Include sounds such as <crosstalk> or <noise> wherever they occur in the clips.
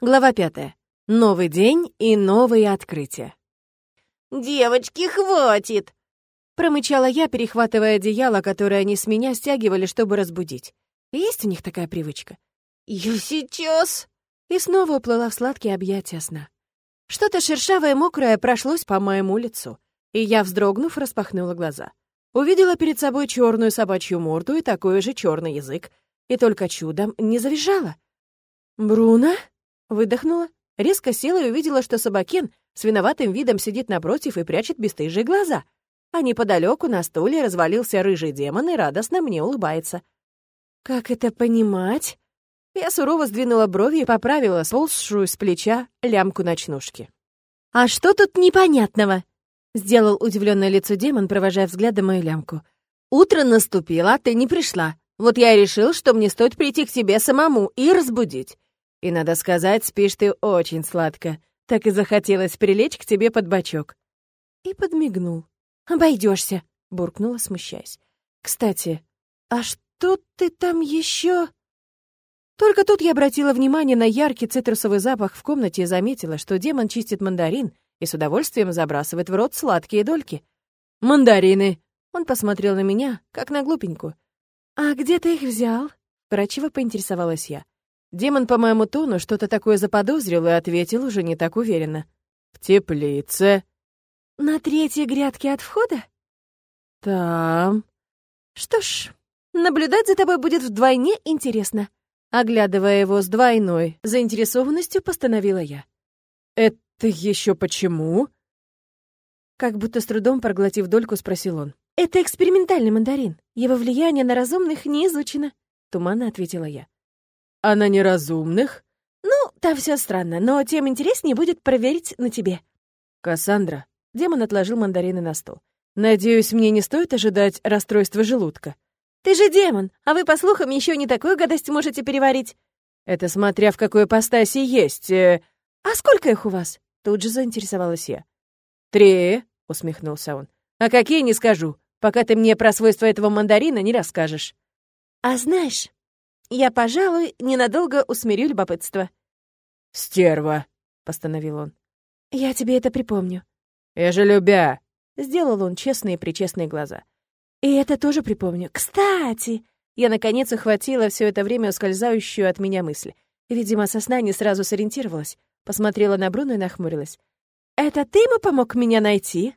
Глава пятая. Новый день и новые открытия. «Девочки, хватит!» Промычала я, перехватывая одеяло, которое они с меня стягивали, чтобы разбудить. Есть у них такая привычка. «Я сейчас...» И снова уплыла в сладкие объятия сна. Что-то шершавое и мокрое прошлось по моему лицу, и я, вздрогнув, распахнула глаза. Увидела перед собой черную собачью морду и такой же черный язык, и только чудом не завизжала. «Бруно?» Выдохнула, резко села и увидела, что собакен с виноватым видом сидит напротив и прячет бесстыжие глаза. А неподалеку на стуле развалился рыжий демон и радостно мне улыбается. «Как это понимать?» Я сурово сдвинула брови и поправила сползшую с плеча лямку ночнушки. «А что тут непонятного?» — сделал удивленное лицо демон, провожая взглядом мою лямку. «Утро наступило, а ты не пришла. Вот я и решил, что мне стоит прийти к тебе самому и разбудить. И, надо сказать, спишь ты очень сладко. Так и захотелось прилечь к тебе под бочок. И подмигнул. Обойдешься, буркнула, смущаясь. Кстати, а что ты там еще? Только тут я обратила внимание на яркий цитрусовый запах в комнате и заметила, что демон чистит мандарин и с удовольствием забрасывает в рот сладкие дольки. «Мандарины!» Он посмотрел на меня, как на глупенькую. «А где ты их взял?» Вкратчиво поинтересовалась я. Демон по моему тону что-то такое заподозрил и ответил уже не так уверенно. «В теплице». «На третьей грядке от входа?» «Там». «Что ж, наблюдать за тобой будет вдвойне интересно». Оглядывая его с двойной заинтересованностью, постановила я. «Это еще почему?» Как будто с трудом проглотив дольку, спросил он. «Это экспериментальный мандарин. Его влияние на разумных не изучено», — туманно ответила я. А на неразумных? Ну, там все странно, но тем интереснее будет проверить на тебе. Кассандра, демон отложил мандарины на стол. Надеюсь, мне не стоит ожидать расстройства желудка. Ты же демон, а вы, по слухам, еще не такую гадость можете переварить. Это смотря в какой ипостаси есть. Э... А сколько их у вас? Тут же заинтересовалась я. Три, усмехнулся он. А какие не скажу, пока ты мне про свойства этого мандарина не расскажешь. А знаешь, я, пожалуй, ненадолго усмирю любопытство. «Стерва», — постановил он. «Я тебе это припомню». «Я же любя», — сделал он честные и причестные глаза. «И это тоже припомню. Кстати!» Я, наконец, ухватила все это время ускользающую от меня мысль. Видимо, сосна не сразу сориентировалась. Посмотрела на Бруно и нахмурилась. «Это ты ему помог меня найти?»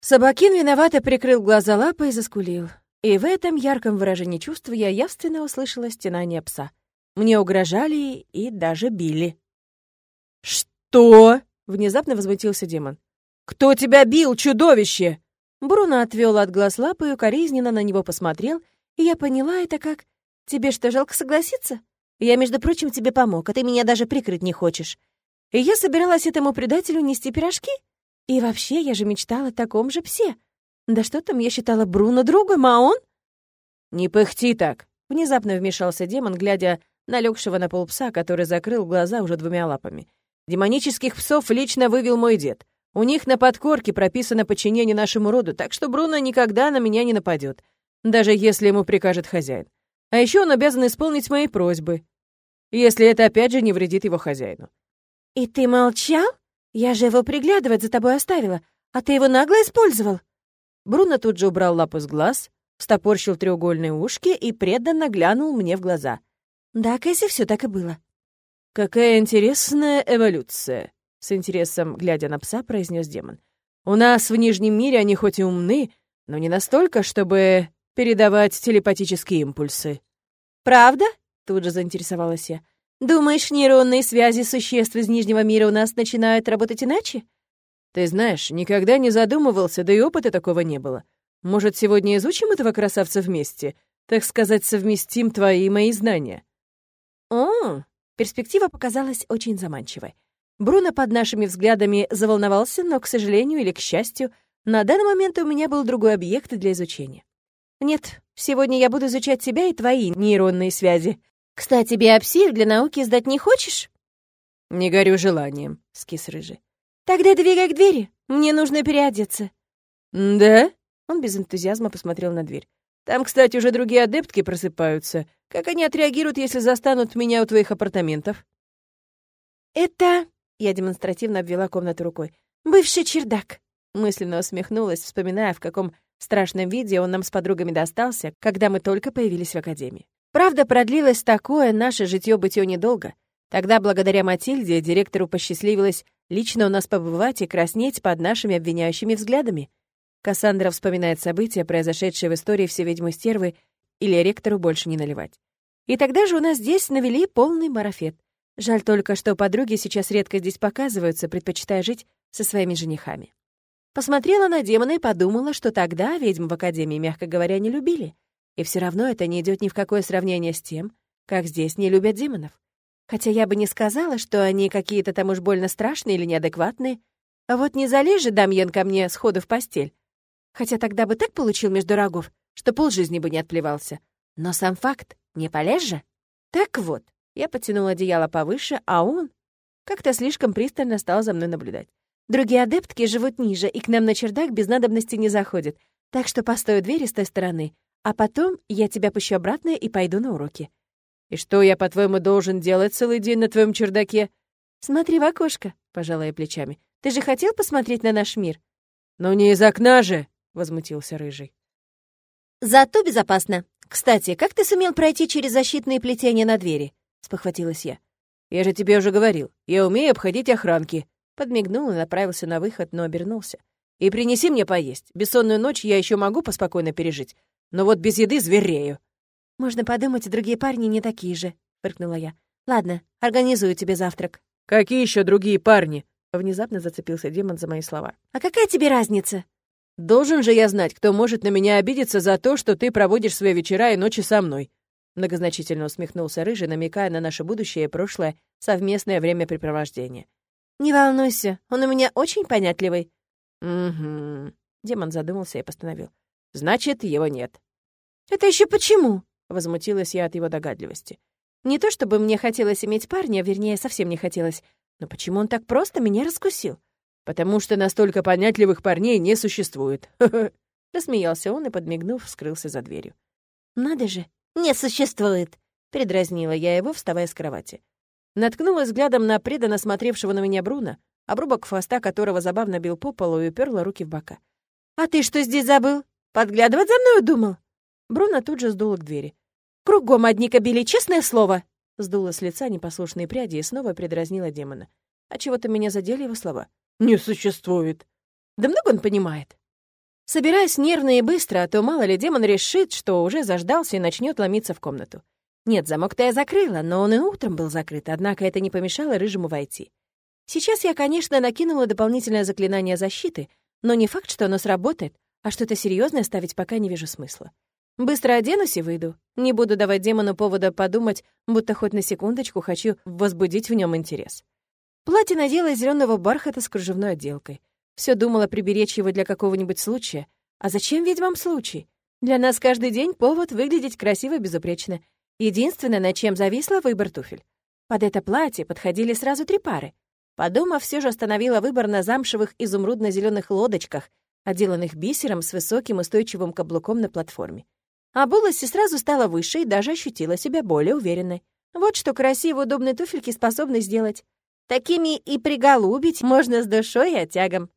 Собакин виновато прикрыл глаза лапой и заскулил. И в этом ярком выражении чувств я явственно услышала стенание пса. Мне угрожали и даже били. «Что?» — внезапно возмутился демон. «Кто тебя бил, чудовище?» Бруно отвел от глаз лапы и укоризненно на него посмотрел, и я поняла это как... «Тебе что, жалко согласиться? Я, между прочим, тебе помог, а ты меня даже прикрыть не хочешь. И я собиралась этому предателю нести пирожки? И вообще, я же мечтала о таком же псе. Да что там, я считала Бруно другом, а он? «Не пыхти так!» — внезапно вмешался демон, глядя на легшего на пол пса, который закрыл глаза уже двумя лапами. «Демонических псов лично вывел мой дед. У них на подкорке прописано подчинение нашему роду, так что Бруно никогда на меня не нападет, даже если ему прикажет хозяин. А еще он обязан исполнить мои просьбы, если это опять же не вредит его хозяину». «И ты молчал? Я же его приглядывать за тобой оставила, а ты его нагло использовал!» Бруно тут же убрал лапу с глаз, встопорщил треугольные ушки и преданно глянул мне в глаза. «Да, Кэсси, все так и было». «Какая интересная эволюция», — с интересом, глядя на пса, произнес демон. «У нас в Нижнем мире они хоть и умны, но не настолько, чтобы передавать телепатические импульсы». «Правда?» — тут же заинтересовалась я. «Думаешь, нейронные связи существ из Нижнего мира у нас начинают работать иначе?» Ты знаешь, никогда не задумывался, да и опыта такого не было. Может, сегодня изучим этого красавца вместе? Так сказать, совместим твои и мои знания?» «О!» Перспектива показалась очень заманчивой. Бруно под нашими взглядами заволновался, но, к сожалению или к счастью, на данный момент у меня был другой объект для изучения. «Нет, сегодня я буду изучать тебя и твои нейронные связи. Кстати, биопсию для науки сдать не хочешь?» «Не горю желанием», — скис рыжий. «Тогда двигай к двери. Мне нужно переодеться». «Да?» Он без энтузиазма посмотрел на дверь. «Там, кстати, уже другие адептки просыпаются. Как они отреагируют, если застанут меня у твоих апартаментов?» «Это...» — я демонстративно обвела комнату рукой. «Бывший чердак». Мысленно усмехнулась, вспоминая, в каком страшном виде он нам с подругами достался, когда мы только появились в академии. Правда, продлилось такое наше житье-бытие недолго. Тогда, благодаря Матильде, директору посчастливилось лично у нас побывать и краснеть под нашими обвиняющими взглядами. Кассандра вспоминает события, произошедшие в истории все ведьмы стервы, или ректору больше не наливать. И тогда же у нас здесь навели полный марафет. Жаль только, что подруги сейчас редко здесь показываются, предпочитая жить со своими женихами. Посмотрела на демона и подумала, что тогда ведьм в Академии, мягко говоря, не любили. И все равно это не идет ни в какое сравнение с тем, как здесь не любят демонов. Хотя я бы не сказала, что они какие-то там уж больно страшные или неадекватные. А вот не залез же Дамьен ко мне сходу в постель. Хотя тогда бы так получил между рогов, что полжизни бы не отплевался. Но сам факт, не полез же. Так вот, я потянула одеяло повыше, а он как-то слишком пристально стал за мной наблюдать. Другие адептки живут ниже и к нам на чердак без надобности не заходят, так что постою двери с той стороны, а потом я тебя пущу обратно и пойду на уроки. «И что я, по-твоему, должен делать целый день на твоем чердаке?» «Смотри в окошко», — пожала я плечами. «Ты же хотел посмотреть на наш мир?» «Но не из окна же!» — возмутился Рыжий. «Зато безопасно. Кстати, как ты сумел пройти через защитные плетения на двери?» — спохватилась я. «Я же тебе уже говорил, я умею обходить охранки». Подмигнул и направился на выход, но обернулся. «И принеси мне поесть. Бессонную ночь я еще могу поспокойно пережить, но вот без еды зверею». «Можно подумать, другие парни не такие же», — фыркнула я. «Ладно, организую тебе завтрак». «Какие еще другие парни?» Внезапно зацепился демон за мои слова. «А какая тебе разница?» «Должен же я знать, кто может на меня обидеться за то, что ты проводишь свои вечера и ночи со мной». Многозначительно усмехнулся Рыжий, намекая на наше будущее и прошлое совместное времяпрепровождение. «Не волнуйся, он у меня очень понятливый». «Угу». Демон задумался и постановил. «Значит, его нет». «Это еще почему?» Возмутилась я от его догадливости. Не то чтобы мне хотелось иметь парня, вернее, совсем не хотелось, но почему он так просто меня раскусил? Потому что настолько понятливых парней не существует. <laughs> Рассмеялся он и, подмигнув, скрылся за дверью. «Надо же, не существует!» — передразнила я его, вставая с кровати. Наткнулась взглядом на преданно смотревшего на меня Бруна, обрубок хвоста которого забавно бил по полу и уперла руки в бока. «А ты что здесь забыл? Подглядывать за мною думал?» Бруно тут же сдула к двери. «Кругом одни кобели, честное слово!» Сдула с лица непослушные пряди и снова предразнила демона. А чего-то меня задели его слова. «Не существует!» Да много он понимает. Собираясь нервно и быстро, а то мало ли демон решит, что уже заждался и начнет ломиться в комнату. Нет, замок-то я закрыла, но он и утром был закрыт, однако это не помешало Рыжему войти. Сейчас я, конечно, накинула дополнительное заклинание защиты, но не факт, что оно сработает, а что-то серьезное ставить пока не вижу смысла. Быстро оденусь и выйду. Не буду давать демону повода подумать, будто хоть на секундочку хочу возбудить в нем интерес. Платье надела из зеленого бархата с кружевной отделкой. Все думала приберечь его для какого-нибудь случая. А зачем ведь вам случай? Для нас каждый день повод выглядеть красиво и безупречно. Единственное, над чем зависла, выбор туфель. Под это платье подходили сразу три пары. Подумав, все же остановила выбор на замшевых изумрудно зеленых лодочках, отделанных бисером с высоким устойчивым каблуком на платформе. Обулась и сразу стала выше и даже ощутила себя более уверенной. Вот что красивые удобные туфельки способны сделать. Такими и приголубить можно с душой и оттягом.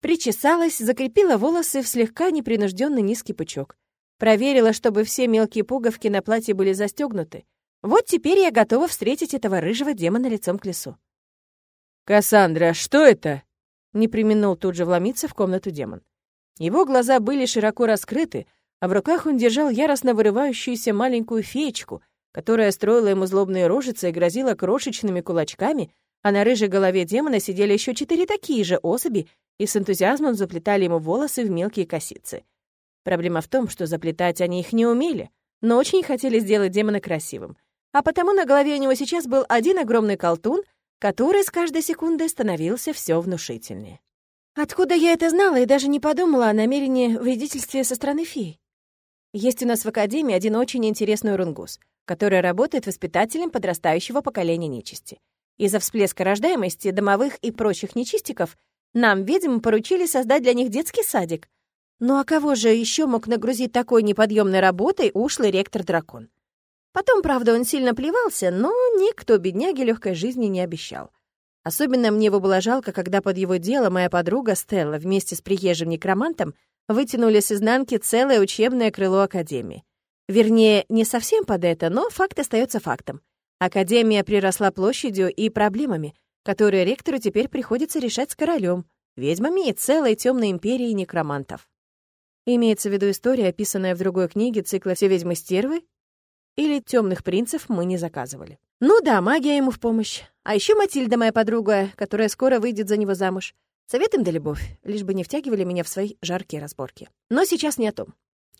Причесалась, закрепила волосы в слегка непринужденный низкий пучок. Проверила, чтобы все мелкие пуговки на платье были застегнуты. Вот теперь я готова встретить этого рыжего демона лицом к лесу. «Кассандра, что это?» Не применул тут же вломиться в комнату демон. Его глаза были широко раскрыты, а в руках он держал яростно вырывающуюся маленькую феечку, которая строила ему злобные рожицы и грозила крошечными кулачками, а на рыжей голове демона сидели еще четыре такие же особи и с энтузиазмом заплетали ему волосы в мелкие косицы. Проблема в том, что заплетать они их не умели, но очень хотели сделать демона красивым. А потому на голове у него сейчас был один огромный колтун, который с каждой секундой становился все внушительнее. Откуда я это знала и даже не подумала о намерении вредительстве со стороны феи? Есть у нас в Академии один очень интересный урунгус, который работает воспитателем подрастающего поколения нечисти. Из-за всплеска рождаемости домовых и прочих нечистиков нам, ведьм, поручили создать для них детский садик. Ну а кого же еще мог нагрузить такой неподъемной работой ушлый ректор-дракон? Потом, правда, он сильно плевался, но никто бедняге легкой жизни не обещал. Особенно мне его было жалко, когда под его дело моя подруга Стелла вместе с приезжим некромантом вытянули с изнанки целое учебное крыло Академии. Вернее, не совсем под это, но факт остается фактом. Академия приросла площадью и проблемами, которые ректору теперь приходится решать с королем, ведьмами и целой темной империей некромантов. Имеется в виду история, описанная в другой книге цикла «Все ведьмы-стервы» или «Темных принцев» мы не заказывали. Ну да, магия ему в помощь. А еще Матильда, моя подруга, которая скоро выйдет за него замуж. Совет им да любовь, лишь бы не втягивали меня в свои жаркие разборки. Но сейчас не о том.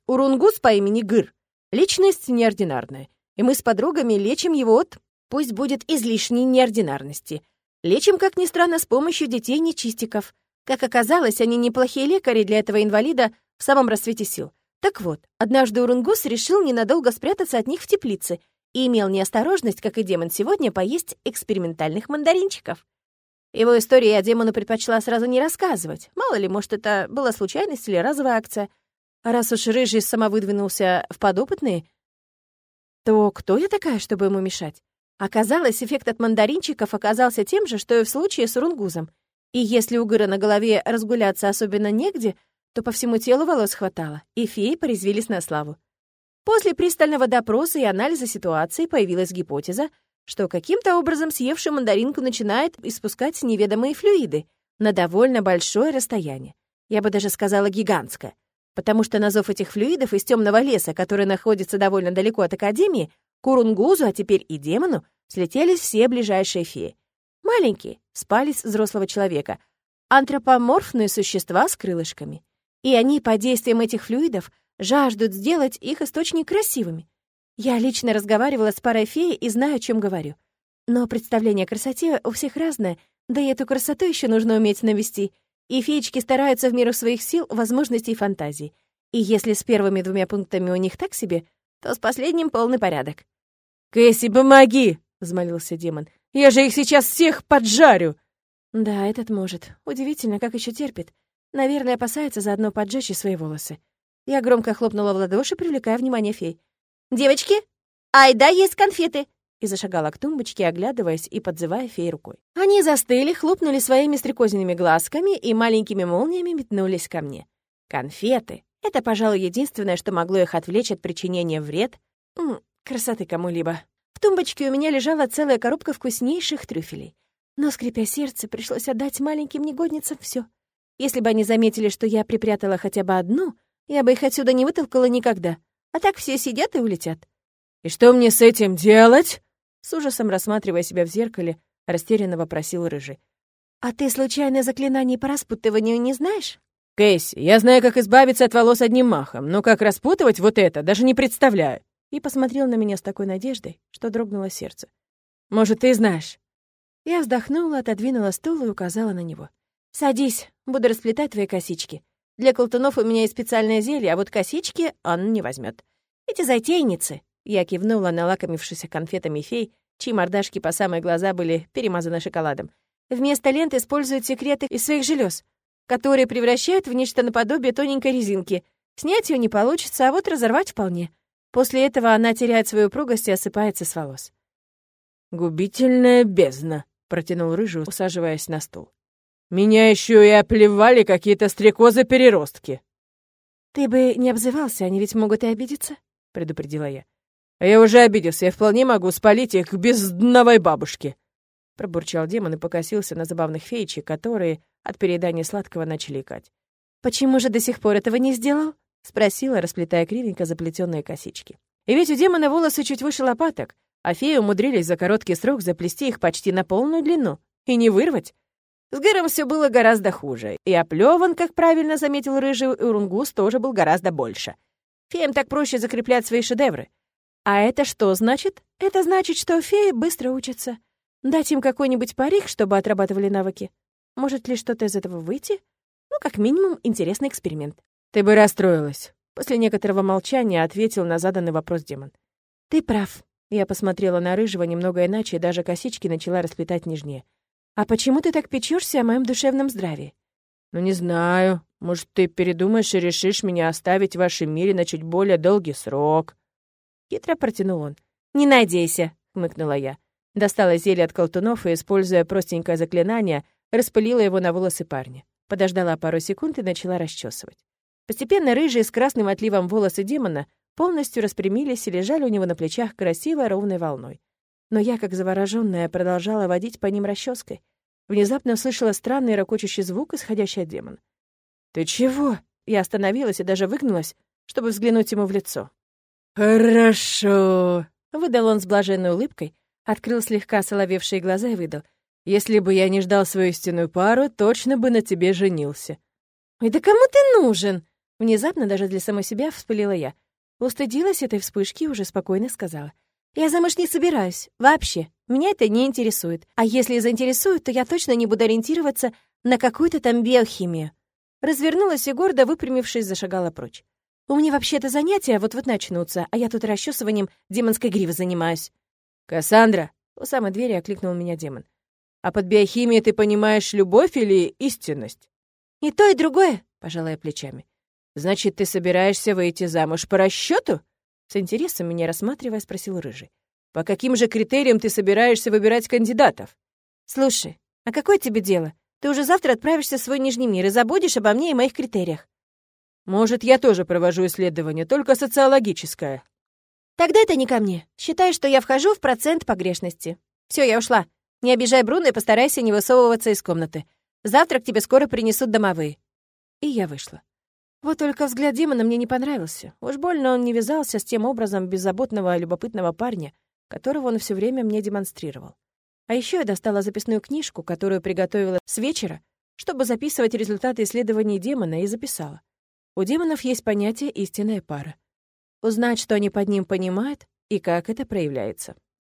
Урунгус по имени Гыр. Личность неординарная. И мы с подругами лечим его от, пусть будет излишней неординарности. Лечим, как ни странно, с помощью детей-нечистиков. Как оказалось, они неплохие лекари для этого инвалида в самом расцвете сил. Так вот, однажды Урунгус решил ненадолго спрятаться от них в теплице и имел неосторожность, как и демон сегодня, поесть экспериментальных мандаринчиков. Его историю я демону предпочла сразу не рассказывать. Мало ли, может, это была случайность или разовая акция. А раз уж Рыжий самовыдвинулся в подопытные, то кто я такая, чтобы ему мешать? Оказалось, эффект от мандаринчиков оказался тем же, что и в случае с Урунгузом. И если у Гыра на голове разгуляться особенно негде, то по всему телу волос хватало, и феи порезвились на славу. После пристального допроса и анализа ситуации появилась гипотеза, что каким-то образом съевший мандаринку начинает испускать неведомые флюиды на довольно большое расстояние. Я бы даже сказала гигантское, потому что на зов этих флюидов из темного леса, который находится довольно далеко от Академии, Курунгузу, а теперь и демону, слетелись все ближайшие феи. Маленькие, с палец взрослого человека, антропоморфные существа с крылышками. И они под действием этих флюидов жаждут сделать их источник красивыми. Я лично разговаривала с парой феи и знаю, о чем говорю. Но представление о красоте у всех разное, да и эту красоту еще нужно уметь навести. И феечки стараются в меру своих сил, возможностей и фантазий. И если с первыми двумя пунктами у них так себе, то с последним полный порядок. «Кэсси, помоги!» — взмолился демон. «Я же их сейчас всех поджарю!» Да, этот может. Удивительно, как еще терпит. Наверное, опасается заодно поджечь и свои волосы. Я громко хлопнула в ладоши, привлекая внимание фей. «Девочки, ай да есть конфеты!» и зашагала к тумбочке, оглядываясь и подзывая фей рукой. Они застыли, хлопнули своими стрекозиными глазками и маленькими молниями метнулись ко мне. Конфеты — это, пожалуй, единственное, что могло их отвлечь от причинения вред, м -м, красоты кому-либо. В тумбочке у меня лежала целая коробка вкуснейших трюфелей. Но, скрипя сердце, пришлось отдать маленьким негодницам все. Если бы они заметили, что я припрятала хотя бы одну, я бы их отсюда не вытолкала никогда. А так все сидят и улетят. «И что мне с этим делать?» С ужасом рассматривая себя в зеркале, растерянно вопросил Рыжий. «А ты случайно заклинание по распутыванию не знаешь?» «Кэсси, я знаю, как избавиться от волос одним махом, но как распутывать вот это, даже не представляю!» И посмотрел на меня с такой надеждой, что дрогнуло сердце. «Может, ты знаешь?» Я вздохнула, отодвинула стул и указала на него. «Садись, буду расплетать твои косички. Для колтунов у меня есть специальное зелье, а вот косички он не возьмет. Эти затейницы!» Я кивнула на лакомившихся конфетами фей, чьи мордашки по самые глаза были перемазаны шоколадом. Вместо лент используют секреты из своих желез, которые превращают в нечто наподобие тоненькой резинки. Снять ее не получится, а вот разорвать вполне. После этого она теряет свою упругость и осыпается с волос. «Губительная бездна», — протянул Рыжий, усаживаясь на стул. Меня еще и оплевали какие-то стрекозы-переростки. Ты бы не обзывался, они ведь могут и обидеться, предупредила я. А я уже обиделся, я вполне могу спалить их к бездновой бабушке. Пробурчал демон и покосился на забавных феечек, которые от переедания сладкого начали икать. «Почему же до сих пор этого не сделал?» — спросила, расплетая кривенько заплетенные косички. И ведь у демона волосы чуть выше лопаток, а феи умудрились за короткий срок заплести их почти на полную длину. И не вырвать. С Гэром все было гораздо хуже, и оплеван, как правильно заметил рыжий Урунгус, тоже был гораздо больше. Феям так проще закреплять свои шедевры. А это что значит? Это значит, что феи быстро учатся. Дать им какой-нибудь парик, чтобы отрабатывали навыки. Может ли что-то из этого выйти? Ну, как минимум, интересный эксперимент. Ты бы расстроилась. После некоторого молчания ответил на заданный вопрос демон. Ты прав. Я посмотрела на рыжего немного иначе и даже косички начала расплетать нежнее. «А почему ты так печешься о моем душевном здравии?» «Ну, не знаю. Может, ты передумаешь и решишь меня оставить в вашем мире на чуть более долгий срок?» Хитро протянул он. «Не надейся», — хмыкнула я. Достала зелье от колтунов и, используя простенькое заклинание, распылила его на волосы парня. Подождала пару секунд и начала расчесывать. Постепенно рыжие с красным отливом волосы демона полностью распрямились и лежали у него на плечах красивой ровной волной. Но я, как заворожённая, продолжала водить по ним расческой. Внезапно услышала странный ракочущий звук, исходящий от демона. «Ты чего?» Я остановилась и даже выгнулась, чтобы взглянуть ему в лицо. «Хорошо», — выдал он с блаженной улыбкой, открыл слегка соловевшие глаза и выдал. «Если бы я не ждал свою истинную пару, точно бы на тебе женился». «Ой, да кому ты нужен?» Внезапно даже для самой себя вспылила я. Устыдилась этой вспышки и уже спокойно сказала. «Я замуж не собираюсь. Вообще. Меня это не интересует. А если заинтересует, то я точно не буду ориентироваться на какую-то там биохимию». Развернулась и гордо, выпрямившись, зашагала прочь. «У меня вообще-то занятия вот-вот начнутся, а я тут расчесыванием демонской гривы занимаюсь». «Кассандра!» — у самой двери окликнул меня демон. «А под биохимией ты понимаешь любовь или истинность?» «И то, и другое», — пожалая плечами. «Значит, ты собираешься выйти замуж по расчету? С интересом меня рассматривая, спросил Рыжий. «По каким же критериям ты собираешься выбирать кандидатов?» «Слушай, а какое тебе дело? Ты уже завтра отправишься в свой Нижний мир и забудешь обо мне и моих критериях». «Может, я тоже провожу исследование, только социологическое». «Тогда это не ко мне. Считай, что я вхожу в процент погрешности. Все, я ушла. Не обижай Бруно и постарайся не высовываться из комнаты. Завтрак тебе скоро принесут домовые». И я вышла. Вот только взгляд демона мне не понравился. Уж больно он не вязался с тем образом беззаботного, любопытного парня, которого он все время мне демонстрировал. А еще я достала записную книжку, которую приготовила с вечера, чтобы записывать результаты исследований демона, и записала. У демонов есть понятие «истинная пара». Узнать, что они под ним понимают и как это проявляется.